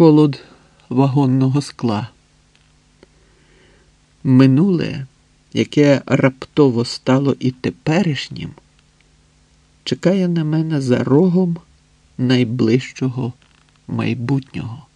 холод вагонного скла. Минуле, яке раптово стало і теперішнім, чекає на мене за рогом найближчого майбутнього.